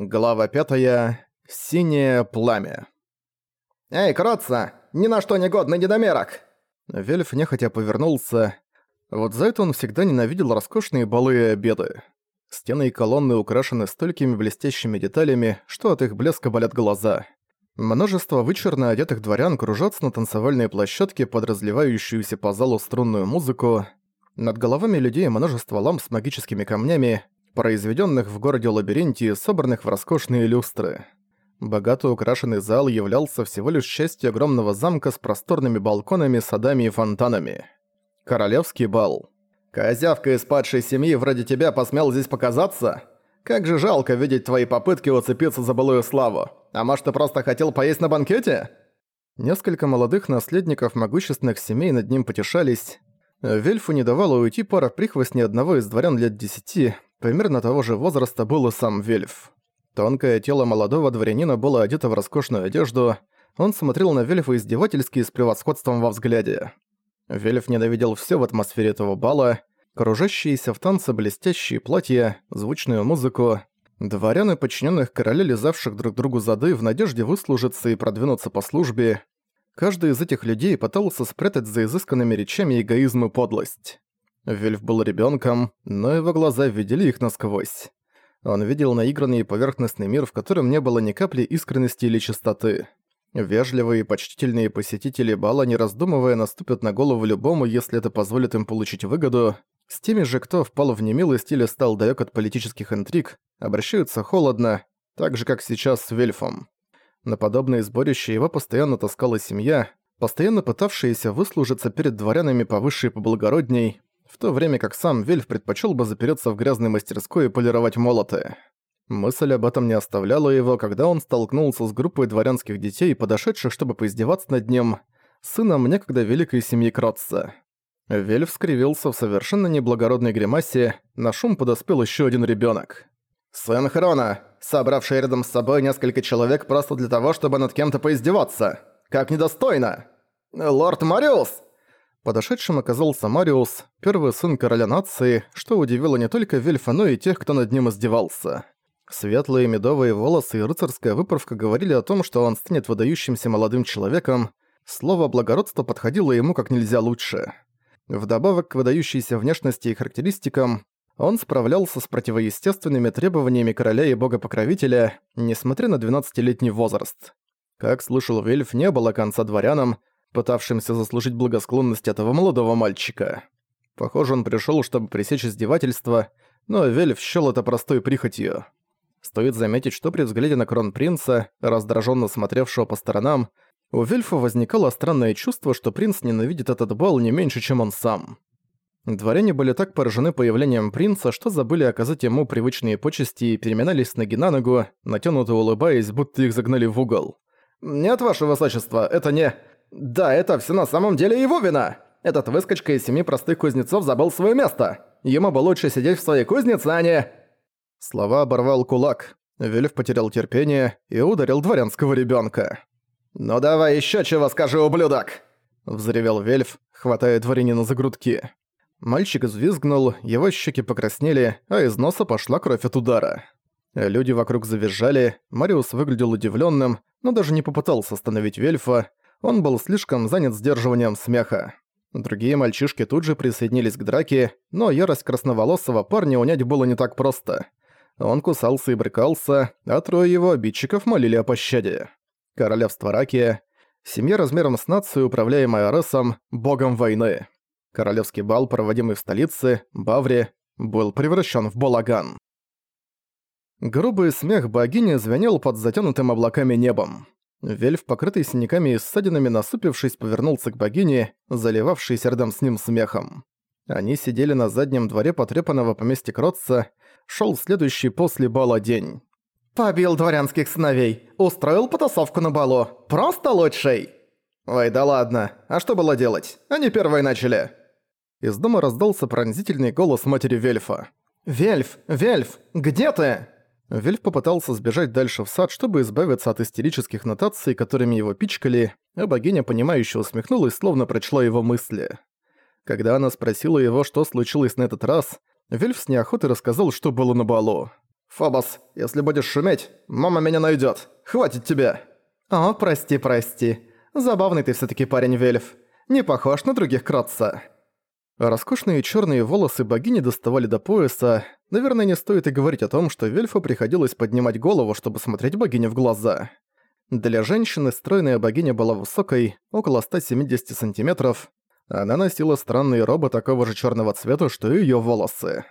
Глава пятая. Синее пламя. «Эй, Кротца! Ни на что не годный недомерок!» Вельф нехотя повернулся. Вот за это он всегда ненавидел роскошные балы и обеды. Стены и колонны украшены столькими блестящими деталями, что от их блеска болят глаза. Множество вычурно одетых дворян кружатся на танцевальной площадке под разливающуюся по залу струнную музыку. Над головами людей множество ламп с магическими камнями, произведенных в городе-лабиринте, собранных в роскошные люстры. Богато украшенный зал являлся всего лишь частью огромного замка с просторными балконами, садами и фонтанами. Королевский бал. «Козявка из падшей семьи вроде тебя посмел здесь показаться? Как же жалко видеть твои попытки уцепиться за былую славу. А может, ты просто хотел поесть на банкете?» Несколько молодых наследников могущественных семей над ним потешались. Вельфу не давало уйти пара прихвостней одного из дворян лет десяти, Примерно того же возраста был и сам Вельф. Тонкое тело молодого дворянина было одето в роскошную одежду, он смотрел на Вельфа издевательски с превосходством во взгляде. Вельф ненавидел все в атмосфере этого бала, кружащиеся в танце блестящие платья, звучную музыку, дворяны подчиненных короля, лизавших друг другу зады в надежде выслужиться и продвинуться по службе. Каждый из этих людей пытался спрятать за изысканными речами эгоизм и подлость. Вельф был ребенком, но его глаза видели их насквозь. Он видел наигранный и поверхностный мир, в котором не было ни капли искренности или чистоты. Вежливые и почтительные посетители бала, не раздумывая, наступят на голову любому, если это позволит им получить выгоду. С теми же, кто впал в немилость или стал далек от политических интриг, обращаются холодно, так же, как сейчас с Вельфом. На подобные сборища его постоянно таскала семья, постоянно пытавшаяся выслужиться перед дворянами повыше и поблагородней, в то время как сам Вельф предпочел бы запереться в грязной мастерской и полировать молоты. Мысль об этом не оставляла его, когда он столкнулся с группой дворянских детей, подошедших, чтобы поиздеваться над ним, сыном некогда великой семьи Кротца. Вельф скривился в совершенно неблагородной гримасе, на шум подоспел еще один ребенок. «Сын Хрона, собравший рядом с собой несколько человек просто для того, чтобы над кем-то поиздеваться! Как недостойно! Лорд Мариус!» Подошедшим оказался Мариус, первый сын короля нации, что удивило не только Вельфа, но и тех, кто над ним издевался. Светлые медовые волосы и рыцарская выправка говорили о том, что он станет выдающимся молодым человеком, слово «благородство» подходило ему как нельзя лучше. Вдобавок к выдающейся внешности и характеристикам, он справлялся с противоестественными требованиями короля и бога-покровителя, несмотря на 12-летний возраст. Как слышал Вельф, не было конца дворянам, пытавшимся заслужить благосклонность этого молодого мальчика. Похоже, он пришёл, чтобы пресечь издевательство, но Вельф счёл это простой прихотью. Стоит заметить, что при взгляде на кронпринца, раздражённо смотревшего по сторонам, у Вельфа возникало странное чувство, что принц ненавидит этот бал не меньше, чем он сам. Дворяне были так поражены появлением принца, что забыли оказать ему привычные почести и переминались с ноги на ногу, натянуто улыбаясь, будто их загнали в угол. «Нет, ваше высочество, это не...» Да, это все на самом деле его вина. Этот выскочка из семи простых кузнецов забыл свое место. Ему бы лучше сидеть в своей кузнице, а не... Слова оборвал кулак. Вельф потерял терпение и ударил дворянского ребенка. «Ну давай еще чего скажи, ублюдок!» Взревел Вельф, хватая дворянина за грудки. Мальчик взвизгнул, его щеки покраснели, а из носа пошла кровь от удара. Люди вокруг завизжали, Мариус выглядел удивленным, но даже не попытался остановить Вельфа, он был слишком занят сдерживанием смеха. Другие мальчишки тут же присоединились к драке, но ярость красноволосого парня унять было не так просто. Он кусался и брыкался, а трое его обидчиков молили о пощаде. Королевство Ракия, семья размером с нацию, управляемая Аресом, богом войны. Королевский бал, проводимый в столице, Бавре, был превращен в балаган. Грубый смех богини звенел под затянутым облаками небом. Вельф, покрытый синяками и ссадинами, насупившись, повернулся к богине, заливавшейся рядом с ним смехом. Они сидели на заднем дворе потрепанного поместья Кротца, шел следующий после бала день. «Побил дворянских сыновей, устроил потасовку на балу, просто лучший!» «Ой, да ладно, а что было делать? Они первые начали!» Из дома раздался пронзительный голос матери Вельфа. «Вельф! Вельф! Где ты?» Вельф попытался сбежать дальше в сад, чтобы избавиться от истерических нотаций, которыми его пичкали, а богиня, понимающе усмехнулась, словно прочла его мысли. Когда она спросила его, что случилось на этот раз, Вельф с неохотой рассказал, что было на балу. «Фобос, если будешь шуметь, мама меня найдет. Хватит тебе!» «О, прости, прости. Забавный ты все таки парень, Вельф. Не похож на других Кротца». Роскошные черные волосы богини доставали до пояса. Наверное, не стоит и говорить о том, что Вельфу приходилось поднимать голову, чтобы смотреть богине в глаза. Для женщины стройная богиня была высокой, около 170 сантиметров. Она носила странные робы такого же черного цвета, что и ее волосы.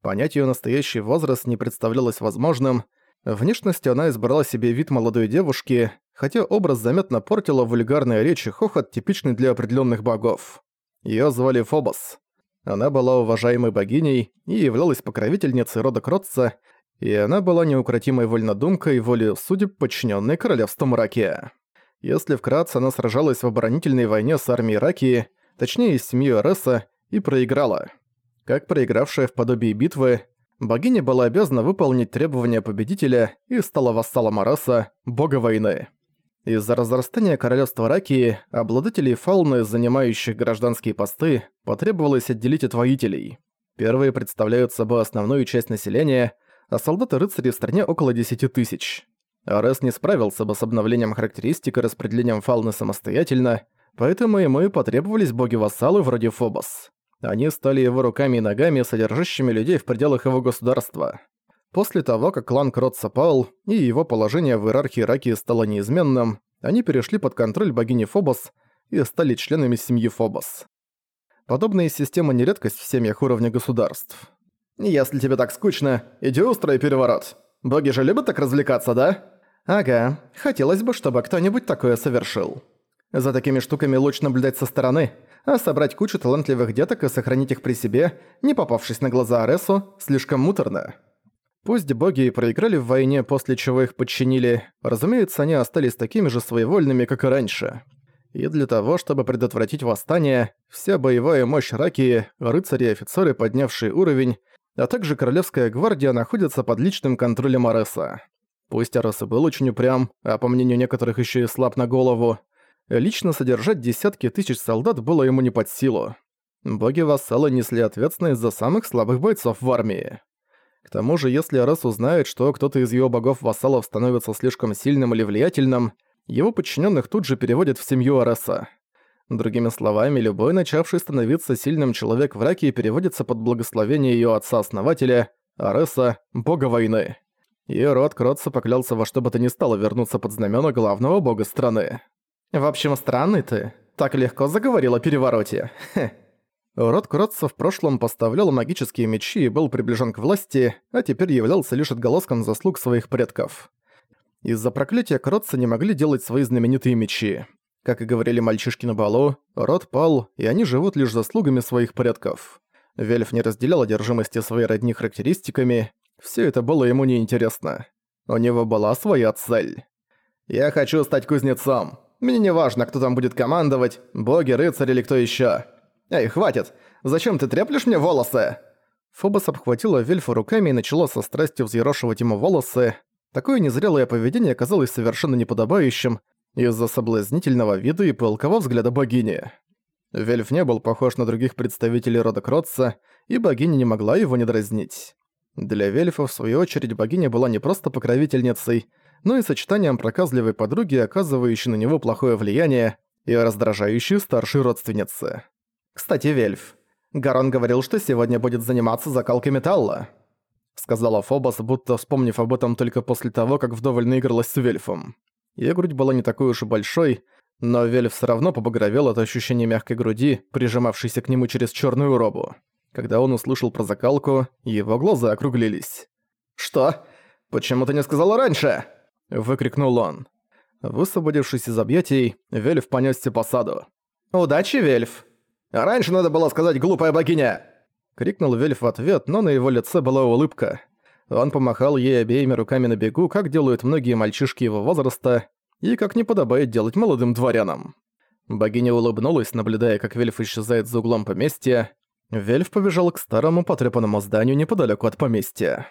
Понять ее настоящий возраст не представлялось возможным. Внешностью она избрала себе вид молодой девушки, хотя образ заметно портила вульгарная речь и хохот, типичный для определенных богов. Ее звали Фобос. Она была уважаемой богиней и являлась покровительницей рода Кротца, и она была неукротимой вольнодумкой воле судеб, подчиненной королевству Мракия. Если вкратце, она сражалась в оборонительной войне с армией Ракии, точнее, с семьей Ареса, и проиграла. Как проигравшая в подобии битвы, богиня была обязана выполнить требования победителя и стала вассалом Ареса, бога войны. Из-за разрастания королевства Ракии, обладателей фауны, занимающих гражданские посты, потребовалось отделить от воителей. Первые представляют собой основную часть населения, а солдаты-рыцари в стране около 10 тысяч. Арес не справился бы с обновлением характеристик и распределением фауны самостоятельно, поэтому ему и потребовались боги-вассалы вроде Фобос. Они стали его руками и ногами, содержащими людей в пределах его государства. После того, как клан Кротса пал, и его положение в иерархии Ракии стало неизменным, они перешли под контроль богини Фобос и стали членами семьи Фобос. Подобные системы не редкость в семьях уровня государств. «Если тебе так скучно, иди устрой переворот. Боги же любят так развлекаться, да?» «Ага, хотелось бы, чтобы кто-нибудь такое совершил. За такими штуками лучше наблюдать со стороны, а собрать кучу талантливых деток и сохранить их при себе, не попавшись на глаза Аресу, слишком муторно». Пусть боги и проиграли в войне, после чего их подчинили, разумеется, они остались такими же своевольными, как и раньше. И для того, чтобы предотвратить восстание, вся боевая мощь Раки, рыцари и офицеры, поднявшие уровень, а также Королевская гвардия находятся под личным контролем Ареса. Пусть Арес и был очень упрям, а по мнению некоторых еще и слаб на голову, лично содержать десятки тысяч солдат было ему не под силу. Боги-вассалы несли ответственность за самых слабых бойцов в армии. К тому же, если Арес узнает, что кто-то из его богов-вассалов становится слишком сильным или влиятельным, его подчиненных тут же переводят в семью Ареса. Другими словами, любой начавший становиться сильным человек в Раке переводится под благословение ее отца-основателя, Ареса, бога войны. И род Кротца поклялся во что бы то ни стало вернуться под знамена главного бога страны. «В общем, странный ты. Так легко заговорил о перевороте. Хе». Род Кротца в прошлом поставлял магические мечи и был приближен к власти, а теперь являлся лишь отголоском заслуг своих предков. Из-за проклятия Кротца не могли делать свои знаменитые мечи. Как и говорили мальчишки на балу, род пал, и они живут лишь заслугами своих предков. Вельф не разделял одержимости своей родни характеристиками, все это было ему неинтересно. У него была своя цель. «Я хочу стать кузнецом. Мне не важно, кто там будет командовать, боги, рыцари или кто еще. «Эй, хватит! Зачем ты треплешь мне волосы?» Фобос обхватила Вельфа руками и начала со страстью взъерошивать ему волосы. Такое незрелое поведение оказалось совершенно неподобающим из-за соблазнительного вида и пылкого взгляда богини. Вельф не был похож на других представителей рода Кротца, и богиня не могла его не дразнить. Для Вельфа, в свою очередь, богиня была не просто покровительницей, но и сочетанием проказливой подруги, оказывающей на него плохое влияние, и раздражающей старшей родственницы. «Кстати, Вельф, Гарон говорил, что сегодня будет заниматься закалкой металла», сказала Фобос, будто вспомнив об этом только после того, как вдоволь наигралась с Вельфом. Её грудь была не такой уж и большой, но Вельф всё равно побагровел от ощущения мягкой груди, прижимавшейся к нему через чёрную робу. Когда он услышал про закалку, его глаза округлились. «Что? Почему ты не сказала раньше?» – выкрикнул он. Высвободившись из объятий, Вельф понёсся по саду. «Удачи, Вельф!» «Раньше надо было сказать «глупая богиня!»» Крикнул Вельф в ответ, но на его лице была улыбка. Он помахал ей обеими руками на бегу, как делают многие мальчишки его возраста, и как не подобает делать молодым дворянам. Богиня улыбнулась, наблюдая, как Вельф исчезает за углом поместья. Вельф побежал к старому потрепанному зданию неподалеку от поместья.